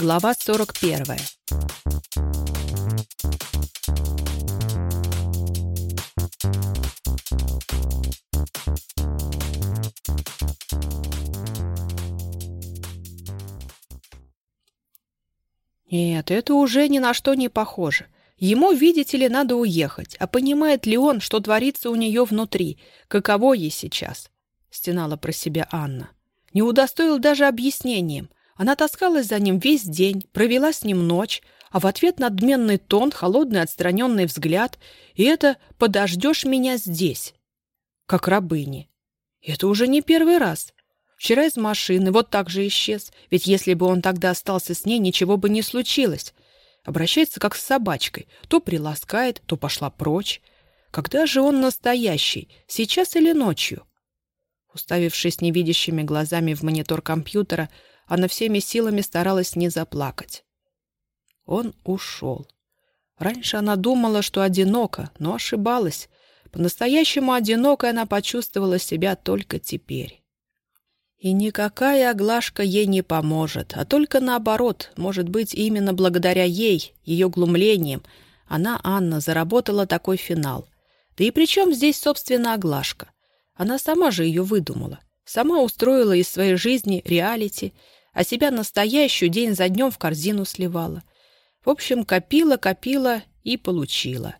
Глава 41. Нет, это уже ни на что не похоже. Ему, видите ли, надо уехать. А понимает ли он, что творится у нее внутри? Каково ей сейчас? Стенала про себя Анна. Не удостоил даже объяснением. Она таскалась за ним весь день, провела с ним ночь, а в ответ надменный тон, холодный отстраненный взгляд, и это «подождешь меня здесь», как рабыни. Это уже не первый раз. Вчера из машины вот так же исчез, ведь если бы он тогда остался с ней, ничего бы не случилось. Обращается как с собачкой, то приласкает, то пошла прочь. Когда же он настоящий, сейчас или ночью? Уставившись невидящими глазами в монитор компьютера, она всеми силами старалась не заплакать. Он ушел. Раньше она думала, что одинока, но ошибалась. По-настоящему одинокой она почувствовала себя только теперь. И никакая оглашка ей не поможет, а только наоборот, может быть, именно благодаря ей, ее глумлениям, она, Анна, заработала такой финал. Да и при чем здесь, собственно, оглашка? Она сама же ее выдумала. Сама устроила из своей жизни реалити — а себя настоящую день за днем в корзину сливала. В общем, копила, копила и получила.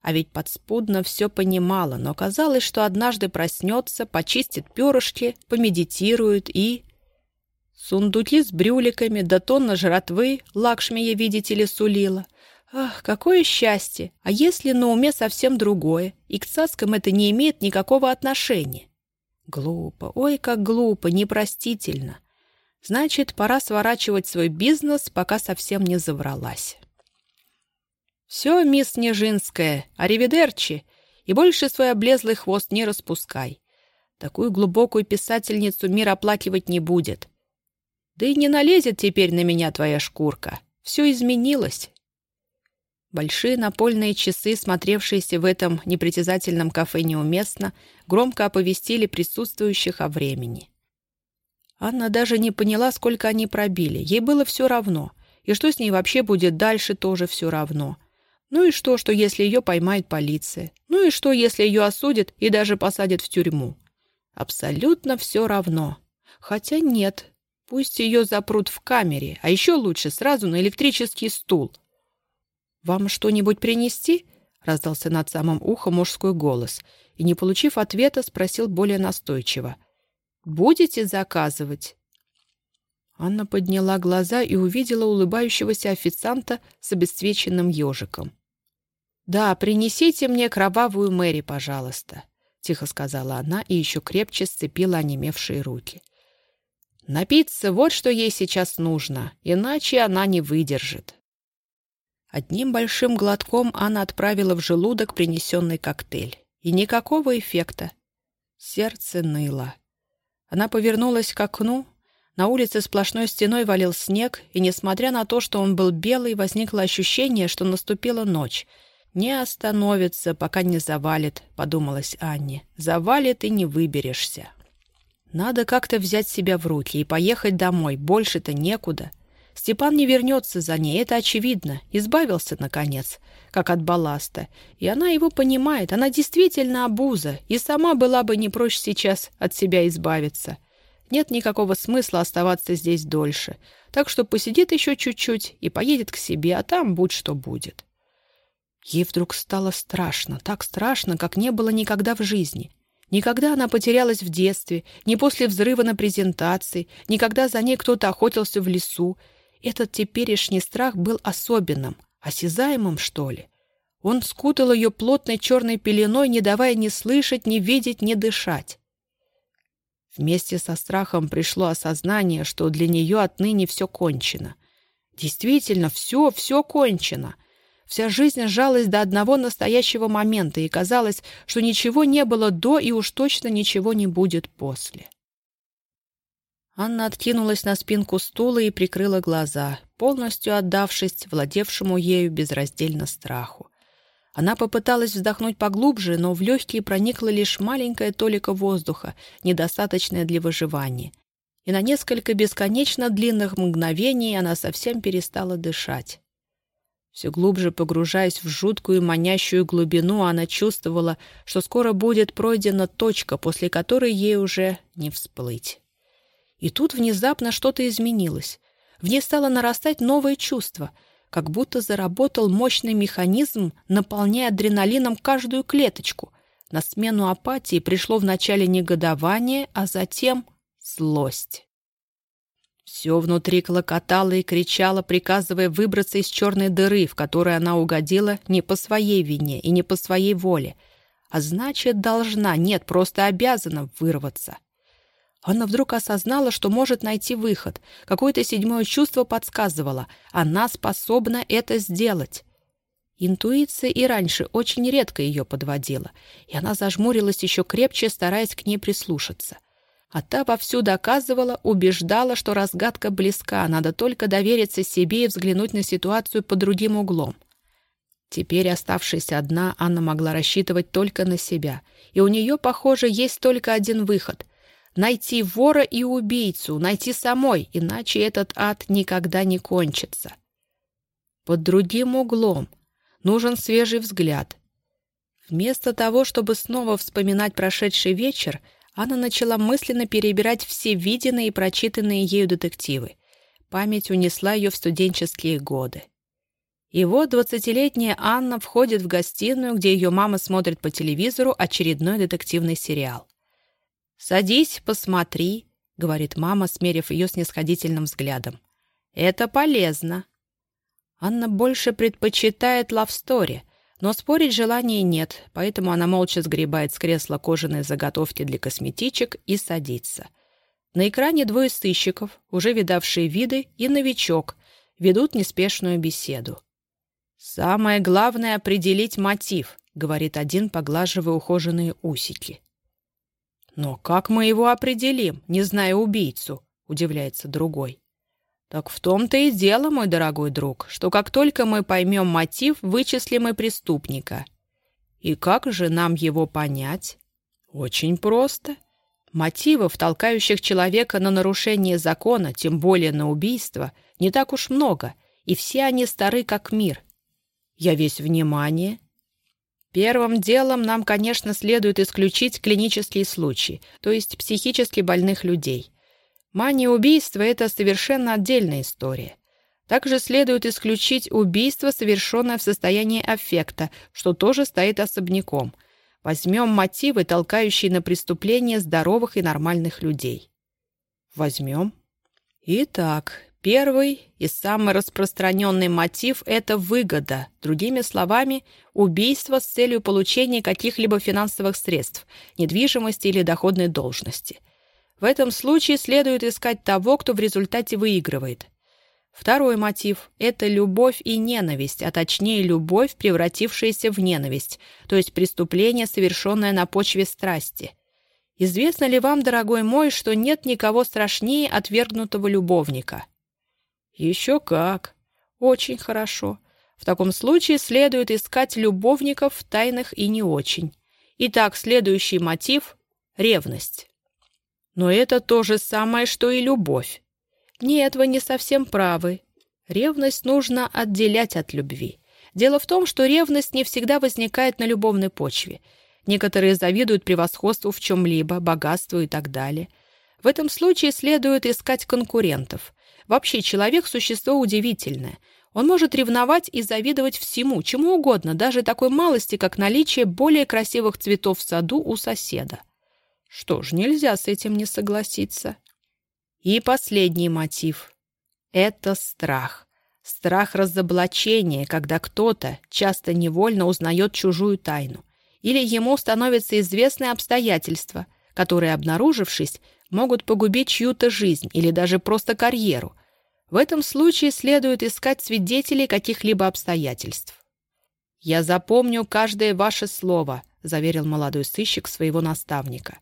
А ведь подспудно все понимала, но казалось, что однажды проснется, почистит перышки, помедитирует и... Сундуки с брюликами да тонна жратвы Лакшмия, видите ли, сулила. Ах, какое счастье! А если на уме совсем другое, и к цаскам это не имеет никакого отношения? Глупо, ой, как глупо, непростительно. Значит, пора сворачивать свой бизнес, пока совсем не завралась. «Все, мисс Снежинская, аривидерчи, и больше свой облезлый хвост не распускай. Такую глубокую писательницу мир оплакивать не будет. Да и не налезет теперь на меня твоя шкурка. Все изменилось». Большие напольные часы, смотревшиеся в этом непритязательном кафе неуместно, громко оповестили присутствующих о времени. Анна даже не поняла, сколько они пробили. Ей было все равно. И что с ней вообще будет дальше, тоже все равно. Ну и что, что если ее поймает полиция? Ну и что, если ее осудят и даже посадят в тюрьму? Абсолютно все равно. Хотя нет. Пусть ее запрут в камере, а еще лучше сразу на электрический стул. «Вам что-нибудь принести?» — раздался над самым ухом мужской голос, и, не получив ответа, спросил более настойчиво. Будете заказывать?» Анна подняла глаза и увидела улыбающегося официанта с обесцвеченным ежиком. «Да, принесите мне кровавую Мэри, пожалуйста», — тихо сказала она и еще крепче сцепила онемевшие руки. «Напиться — вот что ей сейчас нужно, иначе она не выдержит». Одним большим глотком Анна отправила в желудок принесенный коктейль. И никакого эффекта. Сердце ныло. Она повернулась к окну. На улице сплошной стеной валил снег, и, несмотря на то, что он был белый, возникло ощущение, что наступила ночь. «Не остановится, пока не завалит», — подумалась Анне. «Завалит, и не выберешься». Надо как-то взять себя в руки и поехать домой, больше-то некуда. Степан не вернется за ней, это очевидно. Избавился, наконец, как от балласта. И она его понимает, она действительно обуза, и сама была бы не проще сейчас от себя избавиться. Нет никакого смысла оставаться здесь дольше. Так что посидит еще чуть-чуть и поедет к себе, а там будь что будет. Ей вдруг стало страшно, так страшно, как не было никогда в жизни. Никогда она потерялась в детстве, ни после взрыва на презентации, никогда за ней кто-то охотился в лесу, этот теперешний страх был особенным, осязаемым, что ли. Он скутал ее плотной черной пеленой, не давая ни слышать, ни видеть, ни дышать. Вместе со страхом пришло осознание, что для нее отныне все кончено. Действительно, все, все кончено. Вся жизнь сжалась до одного настоящего момента, и казалось, что ничего не было до и уж точно ничего не будет после. Анна откинулась на спинку стула и прикрыла глаза, полностью отдавшись владевшему ею безраздельно страху. Она попыталась вздохнуть поглубже, но в легкие проникла лишь маленькая толика воздуха, недостаточная для выживания. и на несколько бесконечно длинных мгновений она совсем перестала дышать. Все глубже погружаясь в жуткую манящую глубину, она чувствовала, что скоро будет пройдена точка, после которой ей уже не всплыть. И тут внезапно что-то изменилось. В ней стало нарастать новое чувство, как будто заработал мощный механизм, наполняя адреналином каждую клеточку. На смену апатии пришло вначале негодование, а затем злость. Все внутри клокотало и кричало, приказывая выбраться из черной дыры, в которую она угодила не по своей вине и не по своей воле, а значит, должна, нет, просто обязана вырваться. Она вдруг осознала, что может найти выход. Какое-то седьмое чувство подсказывало. Она способна это сделать. Интуиция и раньше очень редко ее подводила, и она зажмурилась еще крепче, стараясь к ней прислушаться. А та вовсю доказывала, убеждала, что разгадка близка, надо только довериться себе и взглянуть на ситуацию под другим углом. Теперь, оставшись одна, Анна могла рассчитывать только на себя. И у нее, похоже, есть только один выход — найти вора и убийцу, найти самой, иначе этот ад никогда не кончится. Под другим углом. Нужен свежий взгляд. Вместо того, чтобы снова вспоминать прошедший вечер, Анна начала мысленно перебирать все виденные и прочитанные ею детективы. Память унесла ее в студенческие годы. И вот двадцатилетняя Анна входит в гостиную, где ее мама смотрит по телевизору очередной детективный сериал. «Садись, посмотри», — говорит мама, смерив ее снисходительным взглядом. «Это полезно». Анна больше предпочитает лавстори, но спорить желания нет, поэтому она молча сгребает с кресла кожаные заготовки для косметичек и садится. На экране двое сыщиков, уже видавшие виды, и новичок, ведут неспешную беседу. «Самое главное — определить мотив», — говорит один, поглаживая ухоженные усики. «Но как мы его определим, не зная убийцу?» — удивляется другой. Так в том-то и дело, мой дорогой друг, что как только мы поймем мотив, вычислим и преступника. И как же нам его понять? Очень просто. Мотивов, толкающих человека на нарушение закона, тем более на убийство, не так уж много, и все они стары как мир. Я весь внимание. Первым делом нам, конечно, следует исключить клинические случаи, то есть психически больных людей. Мания убийства — это совершенно отдельная история. Также следует исключить убийство, совершенное в состоянии аффекта, что тоже стоит особняком. Возьмем мотивы, толкающие на преступление здоровых и нормальных людей. Возьмем. Итак, первый и самый распространенный мотив – это выгода. Другими словами, убийство с целью получения каких-либо финансовых средств, недвижимости или доходной должности – в этом случае следует искать того, кто в результате выигрывает. Второй мотив – это любовь и ненависть, а точнее любовь, превратившаяся в ненависть, то есть преступление, совершенное на почве страсти. Известно ли вам, дорогой мой, что нет никого страшнее отвергнутого любовника? Еще как. Очень хорошо. В таком случае следует искать любовников тайных и не очень. Итак, следующий мотив – ревность. Но это то же самое, что и любовь. Нет, вы не совсем правы. Ревность нужно отделять от любви. Дело в том, что ревность не всегда возникает на любовной почве. Некоторые завидуют превосходству в чем-либо, богатству и так далее. В этом случае следует искать конкурентов. Вообще человек – существо удивительное. Он может ревновать и завидовать всему, чему угодно, даже такой малости, как наличие более красивых цветов в саду у соседа. Что ж, нельзя с этим не согласиться. И последний мотив — это страх. Страх разоблачения, когда кто-то часто невольно узнает чужую тайну. Или ему становятся известны обстоятельства, которые, обнаружившись, могут погубить чью-то жизнь или даже просто карьеру. В этом случае следует искать свидетелей каких-либо обстоятельств. «Я запомню каждое ваше слово», — заверил молодой сыщик своего наставника.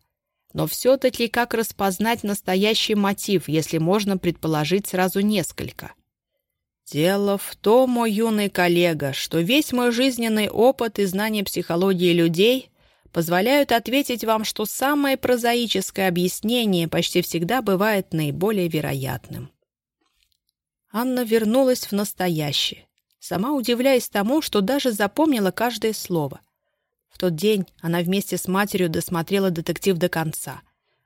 Но все-таки как распознать настоящий мотив, если можно предположить сразу несколько? Дело в том, мой юный коллега, что весь мой жизненный опыт и знание психологии людей позволяют ответить вам, что самое прозаическое объяснение почти всегда бывает наиболее вероятным. Анна вернулась в настоящее, сама удивляясь тому, что даже запомнила каждое слово. В тот день она вместе с матерью досмотрела детектив до конца,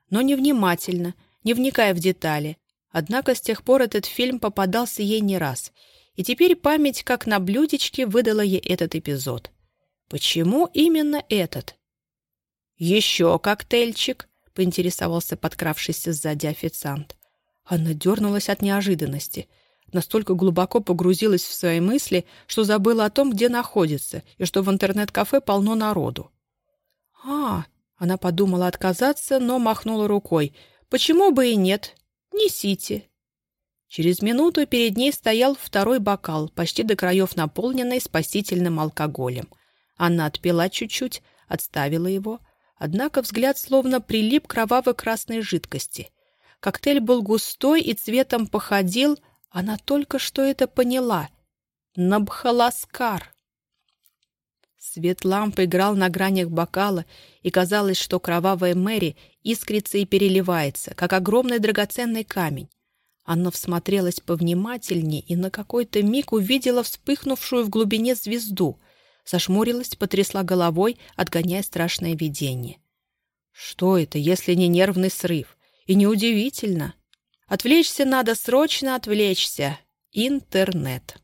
но невнимательно, не вникая в детали. Однако с тех пор этот фильм попадался ей не раз, и теперь память, как на блюдечке, выдала ей этот эпизод. Почему именно этот? «Еще коктейльчик?» — поинтересовался подкравшийся сзади официант. Анна дернулась от неожиданности. Настолько глубоко погрузилась в свои мысли, что забыла о том, где находится, и что в интернет-кафе полно народу. «А!» — она подумала отказаться, но махнула рукой. «Почему бы и нет? Несите!» Через минуту перед ней стоял второй бокал, почти до краев наполненный спасительным алкоголем. Она отпила чуть-чуть, отставила его, Однако взгляд словно прилип кроваво-красной жидкости. Коктейль был густой и цветом походил, она только что это поняла. На бхаласкар. Свет лампы играл на гранях бокала, и казалось, что кровавая Мэри искрится и переливается, как огромный драгоценный камень. Анна всмотрелась повнимательнее и на какой-то миг увидела вспыхнувшую в глубине звезду — Зашмурилась, потрясла головой, отгоняя страшное видение. Что это, если не нервный срыв? И неудивительно. Отвлечься надо, срочно отвлечься. Интернет.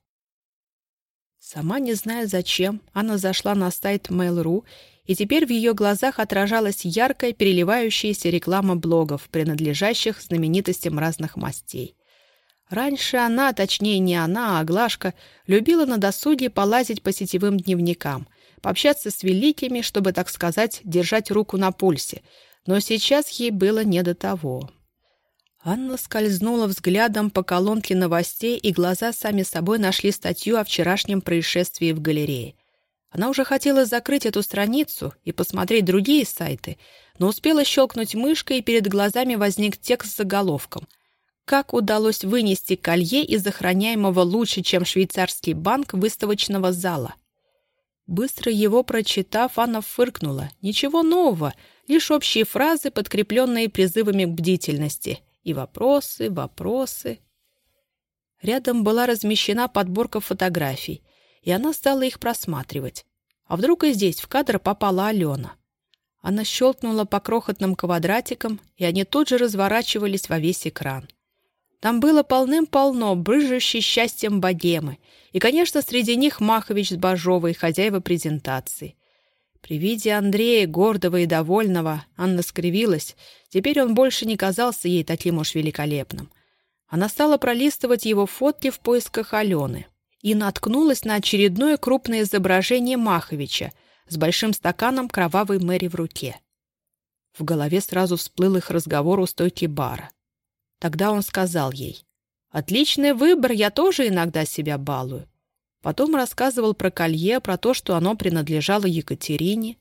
Сама не зная зачем, она зашла на сайт Mail.ru, и теперь в ее глазах отражалась яркая переливающаяся реклама блогов, принадлежащих знаменитостям разных мастей. Раньше она, точнее не она, а Глашка, любила на досуге полазить по сетевым дневникам, пообщаться с великими, чтобы, так сказать, держать руку на пульсе, но сейчас ей было не до того. Анна скользнула взглядом по колонке новостей, и глаза сами собой нашли статью о вчерашнем происшествии в галерее. Она уже хотела закрыть эту страницу и посмотреть другие сайты, но успела щелкнуть мышкой, и перед глазами возник текст с заголовком — как удалось вынести колье из охраняемого лучше, чем швейцарский банк выставочного зала? Быстро его прочитав, Анна фыркнула. Ничего нового, лишь общие фразы, подкрепленные призывами к бдительности. И вопросы, вопросы. Рядом была размещена подборка фотографий, и она стала их просматривать. А вдруг и здесь в кадр попала Алена? Она щелкнула по крохотным квадратикам, и они тут же разворачивались во весь экран. Там было полным-полно брыжущей счастьем богемы, и, конечно, среди них Махович с Бажовой, хозяева презентации. При виде Андрея, гордого и довольного, Анна скривилась. Теперь он больше не казался ей таким уж великолепным. Она стала пролистывать его фотки в поисках Алены и наткнулась на очередное крупное изображение Маховича с большим стаканом кровавой Мэри в руке. В голове сразу всплыл их разговор у стойки бара. Тогда он сказал ей, «Отличный выбор, я тоже иногда себя балую». Потом рассказывал про колье, про то, что оно принадлежало Екатерине.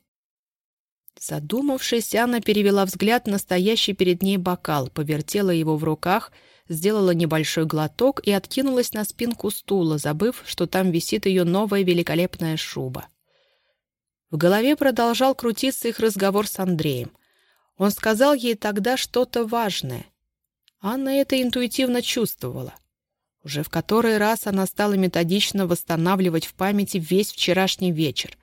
Задумавшись, Анна перевела взгляд на стоящий перед ней бокал, повертела его в руках, сделала небольшой глоток и откинулась на спинку стула, забыв, что там висит ее новая великолепная шуба. В голове продолжал крутиться их разговор с Андреем. Он сказал ей тогда что-то важное. Анна это интуитивно чувствовала. Уже в который раз она стала методично восстанавливать в памяти весь вчерашний вечер.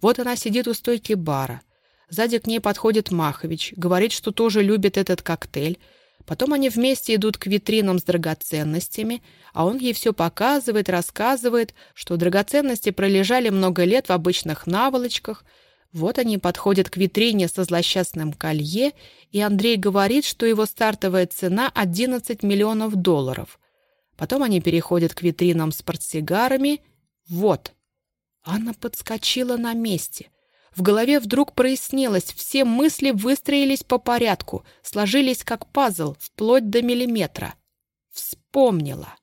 Вот она сидит у стойки бара. Сзади к ней подходит Махович, говорит, что тоже любит этот коктейль. Потом они вместе идут к витринам с драгоценностями, а он ей все показывает, рассказывает, что драгоценности пролежали много лет в обычных наволочках — вот они подходят к витрине со злосчастным колье, и Андрей говорит, что его стартовая цена 11 миллионов долларов. Потом они переходят к витринам с портсигарами. Вот. Анна подскочила на месте. В голове вдруг прояснилось, все мысли выстроились по порядку, сложились как пазл, вплоть до миллиметра. Вспомнила.